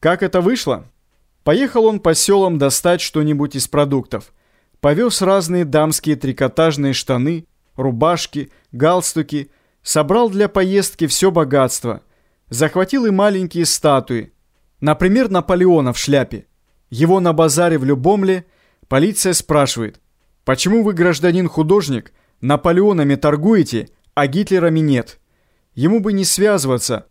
Как это вышло? Поехал он по селам достать что-нибудь из продуктов. Повез разные дамские трикотажные штаны, рубашки, галстуки, собрал для поездки все богатство. Захватил и маленькие статуи. Например, Наполеона в шляпе. Его на базаре в Любомле полиция спрашивает, почему вы, гражданин-художник, Наполеонами торгуете, а Гитлерами нет? Ему бы не связываться,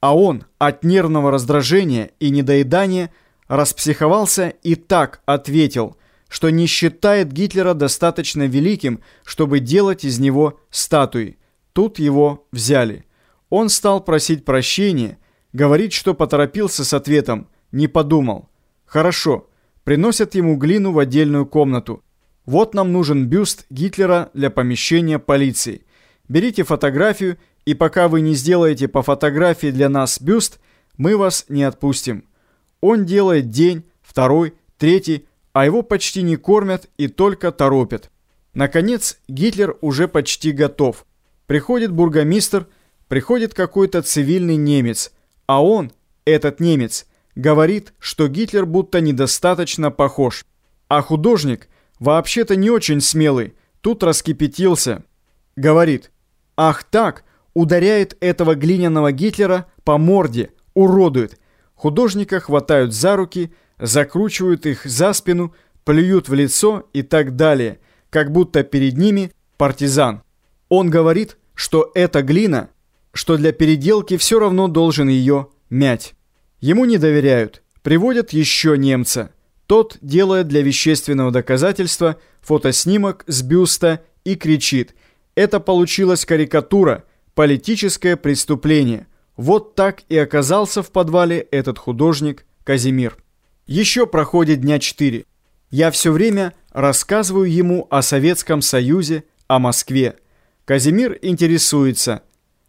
а он от нервного раздражения и недоедания распсиховался и так ответил, что не считает Гитлера достаточно великим, чтобы делать из него статуи. Тут его взяли. Он стал просить прощения, говорить, что поторопился с ответом, не подумал. Хорошо, приносят ему глину в отдельную комнату. Вот нам нужен бюст Гитлера для помещения полиции. Берите фотографию и пока вы не сделаете по фотографии для нас бюст, мы вас не отпустим. Он делает день, второй, третий, а его почти не кормят и только торопят. Наконец, Гитлер уже почти готов. Приходит бургомистр, приходит какой-то цивильный немец, а он, этот немец, говорит, что Гитлер будто недостаточно похож. А художник, вообще-то не очень смелый, тут раскипятился. Говорит, ах так, ударяет этого глиняного Гитлера по морде, уродует. Художника хватают за руки, закручивают их за спину, плюют в лицо и так далее, как будто перед ними партизан. Он говорит, что это глина, что для переделки все равно должен ее мять. Ему не доверяют, приводят еще немца. Тот делает для вещественного доказательства фотоснимок с бюста и кричит «Это получилась карикатура», Политическое преступление. Вот так и оказался в подвале этот художник Казимир. Еще проходит дня четыре. Я все время рассказываю ему о Советском Союзе, о Москве. Казимир интересуется,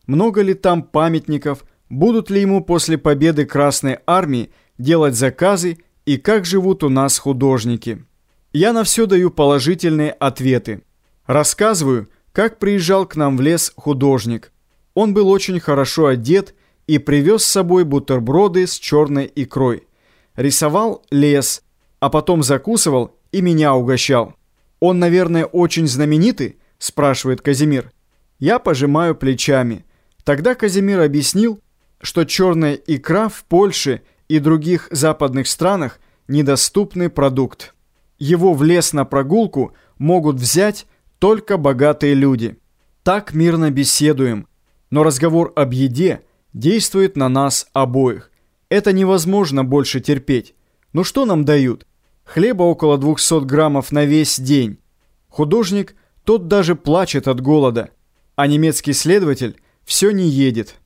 много ли там памятников, будут ли ему после победы Красной Армии делать заказы и как живут у нас художники. Я на все даю положительные ответы. Рассказываю, как приезжал к нам в лес художник. Он был очень хорошо одет и привез с собой бутерброды с черной икрой. Рисовал лес, а потом закусывал и меня угощал. «Он, наверное, очень знаменитый?» – спрашивает Казимир. Я пожимаю плечами. Тогда Казимир объяснил, что черная икра в Польше и других западных странах – недоступный продукт. Его в лес на прогулку могут взять только богатые люди. Так мирно беседуем, но разговор об еде действует на нас обоих. Это невозможно больше терпеть. Ну что нам дают? Хлеба около 200 граммов на весь день. Художник, тот даже плачет от голода, а немецкий следователь все не едет.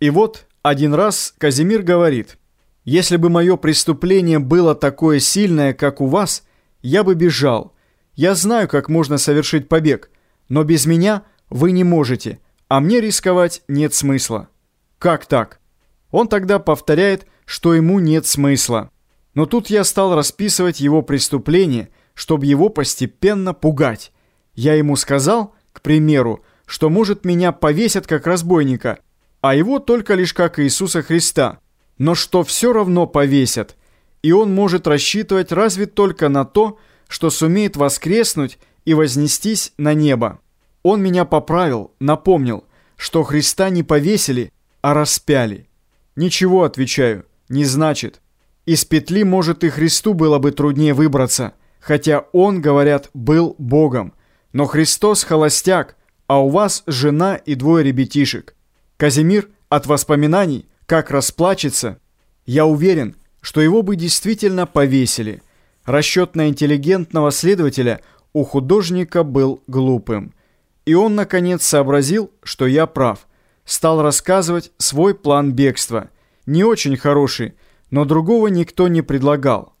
И вот один раз Казимир говорит, «Если бы мое преступление было такое сильное, как у вас, я бы бежал, я знаю, как можно совершить побег, но без меня вы не можете, а мне рисковать нет смысла. Как так? Он тогда повторяет, что ему нет смысла. Но тут я стал расписывать его преступление, чтобы его постепенно пугать. Я ему сказал, к примеру, что, может, меня повесят как разбойника, а его только лишь как Иисуса Христа, но что все равно повесят, и он может рассчитывать разве только на то, что сумеет воскреснуть и вознестись на небо. Он меня поправил, напомнил, что Христа не повесили, а распяли. Ничего, отвечаю, не значит. Из петли, может, и Христу было бы труднее выбраться, хотя Он, говорят, был Богом. Но Христос холостяк, а у вас жена и двое ребятишек. Казимир от воспоминаний, как расплачется, я уверен, что его бы действительно повесили – Расчет на интеллигентного следователя у художника был глупым. И он, наконец, сообразил, что я прав. Стал рассказывать свой план бегства. Не очень хороший, но другого никто не предлагал.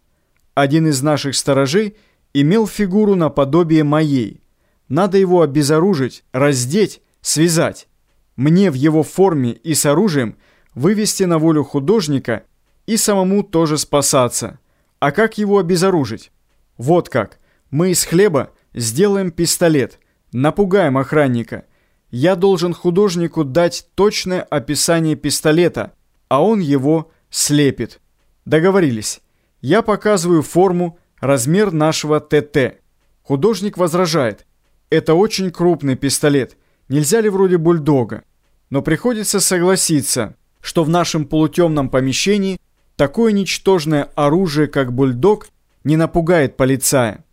Один из наших сторожей имел фигуру наподобие моей. Надо его обезоружить, раздеть, связать. Мне в его форме и с оружием вывести на волю художника и самому тоже спасаться. А как его обезоружить? Вот как. Мы из хлеба сделаем пистолет, напугаем охранника. Я должен художнику дать точное описание пистолета, а он его слепит. Договорились. Я показываю форму, размер нашего ТТ. Художник возражает. Это очень крупный пистолет. Нельзя ли вроде бульдога? Но приходится согласиться, что в нашем полутемном помещении такое ничтожное оружие, как бульдог, не напугает полицая.